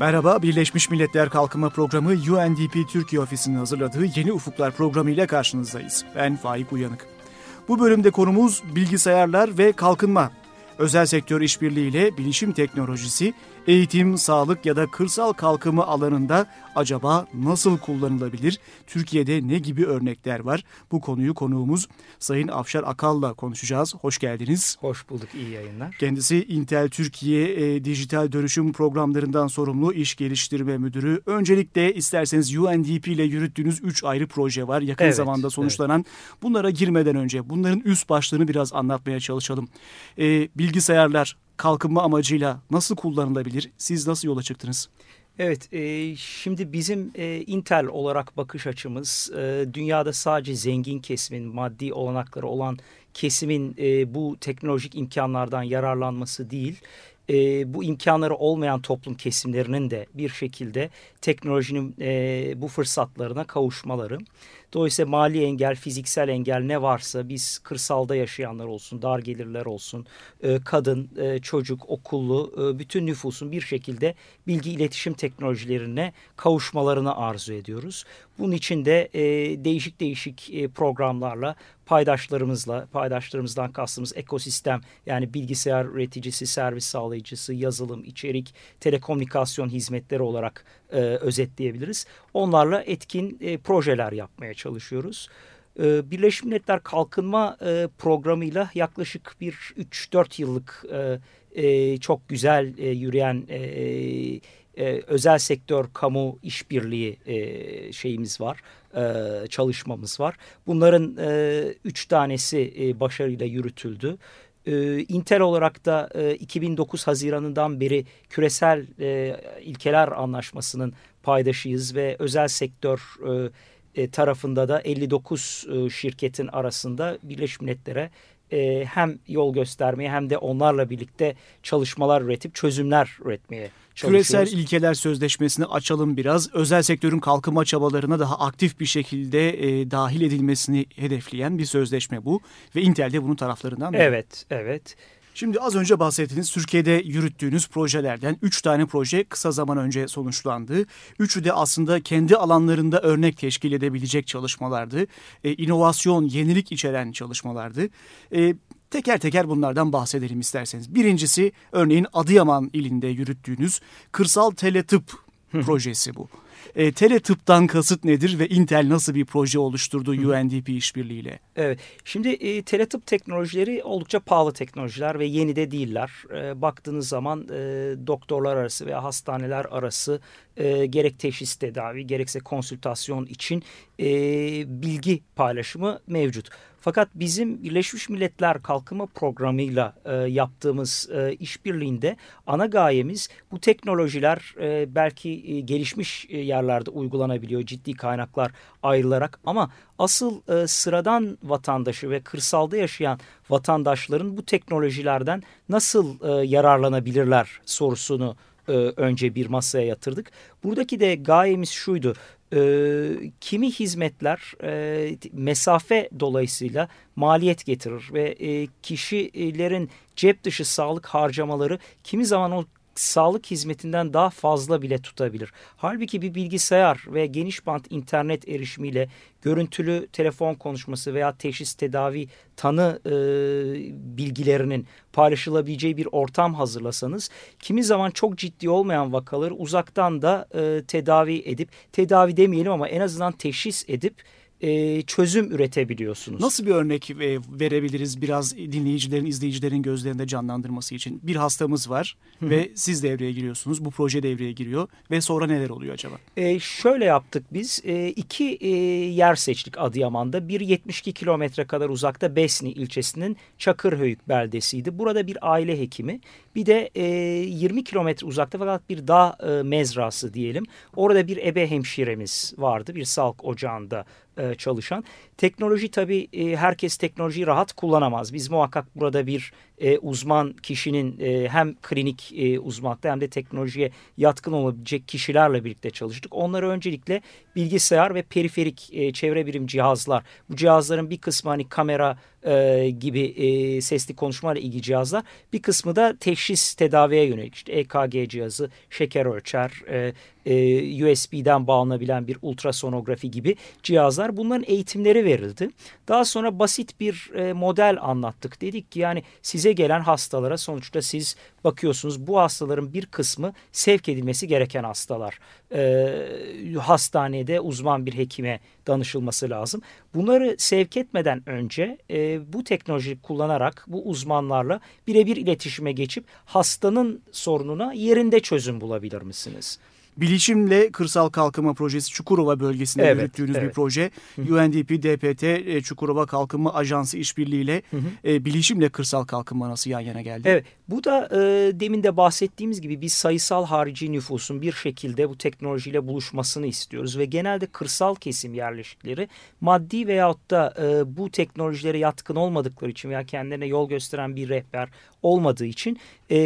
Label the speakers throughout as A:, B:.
A: Merhaba, Birleşmiş Milletler Kalkınma Programı UNDP Türkiye Ofisi'nin hazırladığı Yeni Ufuklar programı ile karşınızdayız. Ben Faik Uyanık. Bu bölümde konumuz bilgisayarlar ve kalkınma. Özel sektör işbirliğiyle bilişim teknolojisi eğitim, sağlık ya da kırsal kalkınma alanında acaba nasıl kullanılabilir? Türkiye'de ne gibi örnekler var? Bu konuyu konuğumuz Sayın Afşar Akal'la konuşacağız. Hoş geldiniz.
B: Hoş bulduk, iyi yayınlar.
A: Kendisi Intel Türkiye e, dijital dönüşüm programlarından sorumlu iş geliştirme müdürü. Öncelikle isterseniz UNDP ile yürüttüğünüz 3 ayrı proje var. Yakın evet, zamanda sonuçlanan. Evet. Bunlara girmeden önce bunların üst başlığını biraz anlatmaya çalışalım. E, bilgisayarlar, kalkınma amacıyla nasıl kullanılabilir? Siz nasıl yola çıktınız?
B: Evet, e, şimdi bizim e, Intel olarak bakış açımız e, dünyada sadece zengin kesimin, maddi olanakları olan kesimin e, bu teknolojik imkanlardan yararlanması değil, e, bu imkanları olmayan toplum kesimlerinin de bir şekilde teknolojinin e, bu fırsatlarına kavuşmaları. Dolayısıyla mali engel, fiziksel engel ne varsa biz kırsalda yaşayanlar olsun, dar gelirler olsun, e, kadın, e, çocuk, okullu e, bütün nüfusun bir şekilde bilgi iletişim teknolojilerine kavuşmalarını arzu ediyoruz. Bunun için de değişik değişik programlarla paydaşlarımızla, paydaşlarımızdan kastımız ekosistem yani bilgisayar üreticisi, servis sağlayıcısı, yazılım, içerik, telekomünikasyon hizmetleri olarak e, özetleyebiliriz. Onlarla etkin e, projeler yapmaya çalışıyoruz. E, Birleşmiş Milletler Kalkınma e, Programı'yla yaklaşık bir 3-4 yıllık e, e, çok güzel yürüyen özel sektör kamu işbirliği şeyimiz var, çalışmamız var. Bunların e, üç tanesi başarıyla yürütüldü. Intel olarak da e, 2009 Haziran'ından beri küresel ilkeler anlaşmasının paydaşıyız ve özel sektör e, tarafında da 59 e, şirketin arasında Birleşmiş Milletler'e e, hem yol göstermeye hem de onlarla birlikte çalışmalar üretip çözümler üretmeye
A: Küresel ilkeler sözleşmesini açalım biraz. Özel sektörün kalkınma çabalarına daha aktif bir şekilde e, dahil edilmesini hedefleyen bir sözleşme bu. Ve Intel de bunun taraflarından
B: biri. Evet, evet.
A: Şimdi az önce bahsettiğiniz Türkiye'de yürüttüğünüz projelerden 3 tane proje kısa zaman önce sonuçlandı. Üçü de aslında kendi alanlarında örnek teşkil edebilecek çalışmalardı. E, inovasyon, yenilik içeren çalışmalardı. E, Teker teker bunlardan bahsedelim isterseniz. Birincisi örneğin Adıyaman ilinde yürüttüğünüz kırsal teletıp projesi bu. E, teletıptan kasıt nedir ve Intel nasıl bir proje oluşturdu UNDP işbirliğiyle?
B: Evet, şimdi e, teletıp teknolojileri oldukça pahalı teknolojiler ve yeni de değiller. E, baktığınız zaman e, doktorlar arası veya hastaneler arası e, gerek teşhis tedavi gerekse konsültasyon için e, bilgi paylaşımı mevcut. Fakat bizim Birleşmiş Milletler Kalkınma Programı'yla e, yaptığımız e, işbirliğinde ana gayemiz bu teknolojiler e, belki e, gelişmiş e, yerlerde uygulanabiliyor ciddi kaynaklar ayrılarak. Ama asıl e, sıradan vatandaşı ve kırsalda yaşayan vatandaşların bu teknolojilerden nasıl e, yararlanabilirler sorusunu e, önce bir masaya yatırdık. Buradaki de gayemiz şuydu e, kimi hizmetler e, mesafe dolayısıyla maliyet getirir ve e, kişilerin cep dışı sağlık harcamaları kimi zaman o sağlık hizmetinden daha fazla bile tutabilir. Halbuki bir bilgisayar ve geniş bant internet erişimiyle görüntülü telefon konuşması veya teşhis tedavi tanı e, bilgilerinin paylaşılabileceği bir ortam hazırlasanız kimi zaman çok ciddi olmayan vakaları uzaktan da e, tedavi edip tedavi demeyelim ama en azından teşhis edip e, çözüm üretebiliyorsunuz.
A: Nasıl bir örnek e, verebiliriz biraz dinleyicilerin, izleyicilerin gözlerinde canlandırması için? Bir hastamız var Hı. ve siz devreye giriyorsunuz. Bu proje devreye giriyor ve sonra neler oluyor acaba?
B: E, şöyle yaptık biz. E, iki e, yer seçtik Adıyaman'da. Bir 72 kilometre kadar uzakta Besni ilçesinin Çakırhöyük beldesiydi. Burada bir aile hekimi. Bir de e, 20 kilometre uzakta fakat bir dağ e, mezrası diyelim. Orada bir ebe hemşiremiz vardı. Bir sağlık ocağında e, çalışan. Teknoloji tabii e, herkes teknolojiyi rahat kullanamaz. Biz muhakkak burada bir e, uzman kişinin e, hem klinik e, uzmanlıkta hem de teknolojiye yatkın olabilecek kişilerle birlikte çalıştık. Onları öncelikle bilgisayar ve periferik e, çevre birim cihazlar. Bu cihazların bir kısmı hani kamera e, gibi e, sesli konuşmayla ilgili cihazlar. Bir kısmı da teşhis tedaviye yönelik. İşte EKG cihazı, şeker ölçer, e, e, USB'den bağlanabilen bir ultrasonografi gibi cihazlar. Bunların eğitimleri verildi. Daha sonra basit bir e, model anlattık. Dedik ki yani size gelen hastalara sonuçta siz bakıyorsunuz bu hastaların bir kısmı sevk edilmesi gereken hastalar. E, hastanede uzman bir hekime danışılması lazım. Bunları sevk etmeden önce bu teknolojiyi kullanarak bu uzmanlarla birebir iletişime geçip hastanın sorununa yerinde çözüm bulabilir misiniz?
A: Bilişimle Kırsal Kalkınma Projesi Çukurova bölgesinde evet, yürüttüğünüz evet. bir proje. Hı -hı. UNDP, DPT, e, Çukurova Kalkınma Ajansı işbirliğiyle hı hı. E, bilişimle kırsal kalkınma nasıl yan yana geldi?
B: Evet, bu da e, demin de bahsettiğimiz gibi biz sayısal harici nüfusun bir şekilde bu teknolojiyle buluşmasını istiyoruz ve genelde kırsal kesim yerleşikleri maddi veyahut da e, bu teknolojilere yatkın olmadıkları için veya kendilerine yol gösteren bir rehber olmadığı için e,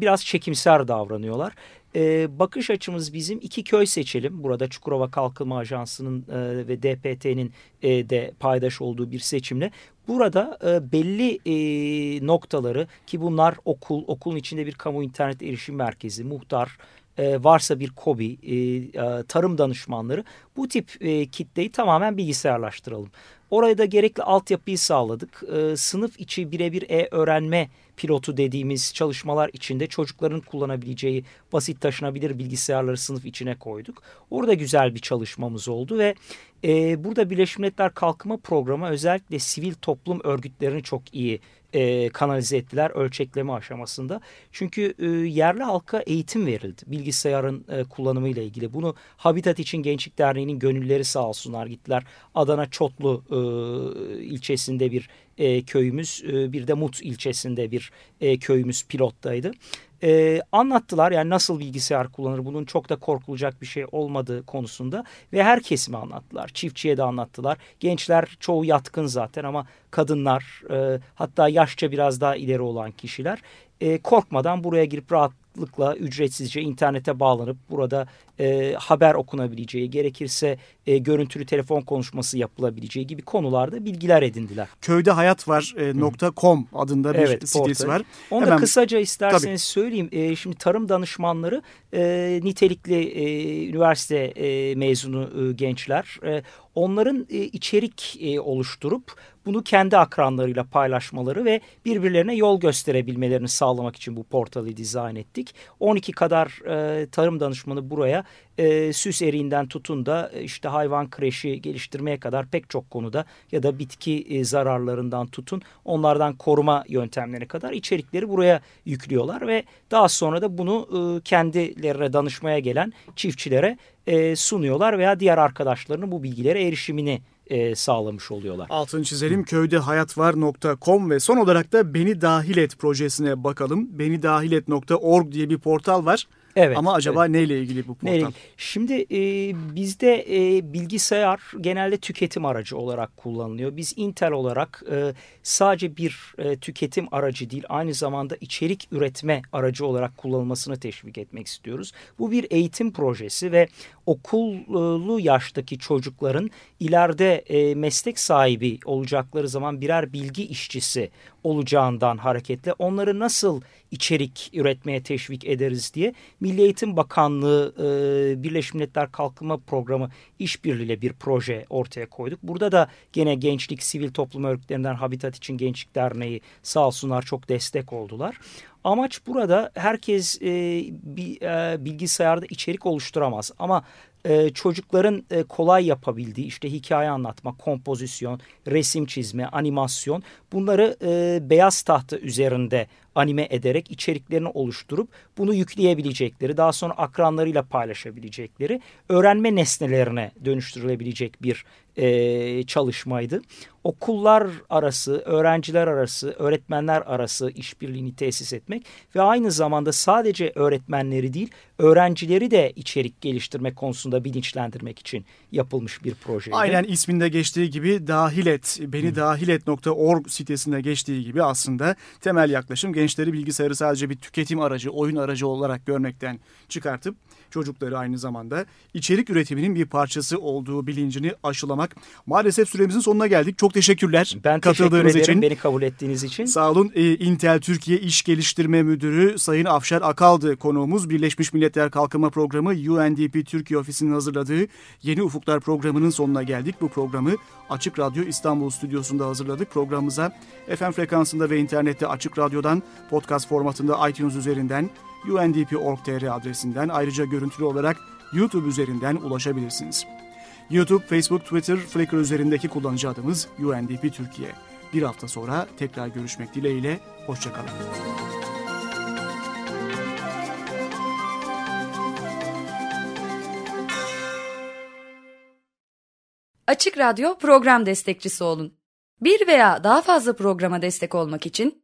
B: biraz çekimser davranıyorlar e, bakış açımız bizim iki köy seçelim. Burada Çukurova Kalkınma Ajansı'nın e, ve DPT'nin e, de paydaş olduğu bir seçimle. Burada e, belli e, noktaları ki bunlar okul, okulun içinde bir kamu internet erişim merkezi, muhtar, e, varsa bir kobi, e, e, tarım danışmanları bu tip e, kitleyi tamamen bilgisayarlaştıralım. Oraya da gerekli altyapıyı sağladık. E, sınıf içi birebir e-öğrenme pilotu dediğimiz çalışmalar içinde çocukların kullanabileceği basit taşınabilir bilgisayarları sınıf içine koyduk. Orada güzel bir çalışmamız oldu ve e, burada Birleşmiş Milletler Kalkınma Programı özellikle sivil toplum örgütlerini çok iyi e, kanalize ettiler ölçekleme aşamasında. Çünkü e, yerli halka eğitim verildi bilgisayarın e, kullanımı ile ilgili. Bunu Habitat için Gençlik Derneği'nin gönülleri sağ olsunlar gittiler. Adana Çotlu e, ilçesinde bir e, köyümüz e, bir de Mut ilçesinde bir e, köyümüz pilottaydı e, anlattılar. Yani nasıl bilgisayar kullanır bunun çok da korkulacak bir şey olmadığı konusunda ve her kesime anlattılar. Çiftçiye de anlattılar. Gençler çoğu yatkın zaten ama kadınlar e, hatta yaşça biraz daha ileri olan kişiler e, korkmadan buraya girip rahat rahatlıkla ücretsizce internete bağlanıp burada e, haber okunabileceği, gerekirse e, görüntülü telefon konuşması yapılabileceği gibi konularda bilgiler edindiler.
A: Köyde hayat var e, nokta .com adında bir evet, sitesi var.
B: Onu Hemen, da kısaca isterseniz tabii. söyleyeyim. E, şimdi tarım danışmanları e, nitelikli e, üniversite e, mezunu e, gençler. E, onların e, içerik e, oluşturup bunu kendi akranlarıyla paylaşmaları ve birbirlerine yol gösterebilmelerini sağlamak için bu portalı dizayn ettik. 12 kadar e, tarım danışmanı buraya e, süs eriğinden tutun da e, işte hayvan kreşi geliştirmeye kadar pek çok konuda ya da bitki e, zararlarından tutun onlardan koruma yöntemlerine kadar içerikleri buraya yüklüyorlar ve daha sonra da bunu e, kendilerine danışmaya gelen çiftçilere e, sunuyorlar veya diğer arkadaşlarının bu bilgilere erişimini e, sağlamış oluyorlar.
A: Altını çizelim köydehayatvar.com ve son olarak da Beni Dahil Et projesine bakalım. Beni Dahil Et.org diye bir portal var. Evet. Ama acaba evet. neyle ilgili bu portal? Neyle?
B: Şimdi e, bizde e, bilgisayar genelde tüketim aracı olarak kullanılıyor. Biz Intel olarak e, sadece bir e, tüketim aracı değil aynı zamanda içerik üretme aracı olarak kullanılmasını teşvik etmek istiyoruz. Bu bir eğitim projesi ve okullu yaştaki çocukların ileride e, meslek sahibi olacakları zaman birer bilgi işçisi olacağından hareketle onları nasıl içerik üretmeye teşvik ederiz diye Milli Eğitim Bakanlığı e, Birleşmiş Milletler Kalkınma Programı işbirliğiyle bir proje ortaya koyduk. Burada da gene gençlik, sivil toplum örgütlerinden Habitat için Gençlik Derneği sağ olsunlar çok destek oldular. Amaç burada herkes e, bir, e, bilgisayarda içerik oluşturamaz ama e, çocukların e, kolay yapabildiği işte hikaye anlatma, kompozisyon, resim çizme, animasyon bunları e, beyaz tahta üzerinde anime ederek içeriklerini oluşturup bunu yükleyebilecekleri, daha sonra akranlarıyla paylaşabilecekleri öğrenme nesnelerine dönüştürülebilecek bir e, çalışmaydı. Okullar arası, öğrenciler arası, öğretmenler arası işbirliğini tesis etmek ve aynı zamanda sadece öğretmenleri değil, öğrencileri de içerik geliştirme konusunda bilinçlendirmek için yapılmış bir projeydi.
A: Aynen isminde geçtiği gibi dahilet, beni dahilet.org sitesinde geçtiği gibi aslında temel yaklaşım gençleri bilgisayarı sadece bir tüketim aracı, oyun aracı olarak görmekten çıkartıp çocukları aynı zamanda içerik üretiminin bir parçası olduğu bilincini aşılamak. Maalesef süremizin sonuna geldik. Çok teşekkürler.
B: Ben teşekkür ederim için. beni kabul ettiğiniz için.
A: Sağ olun. Ee, Intel Türkiye İş Geliştirme Müdürü Sayın Afşar Akaldı konuğumuz. Birleşmiş Milletler Kalkınma Programı UNDP Türkiye Ofisi'nin hazırladığı Yeni Ufuklar programının sonuna geldik. Bu programı Açık Radyo İstanbul Stüdyosu'nda hazırladık. Programımıza FM frekansında ve internette Açık Radyo'dan podcast formatında iTunes üzerinden undp.org.tr adresinden ayrıca görüntülü olarak YouTube üzerinden ulaşabilirsiniz. YouTube, Facebook, Twitter, Flickr üzerindeki kullanıcı adımız UNDP Türkiye. Bir hafta sonra tekrar görüşmek dileğiyle, hoşçakalın.
C: Açık Radyo program destekçisi olun. Bir veya daha fazla programa destek olmak için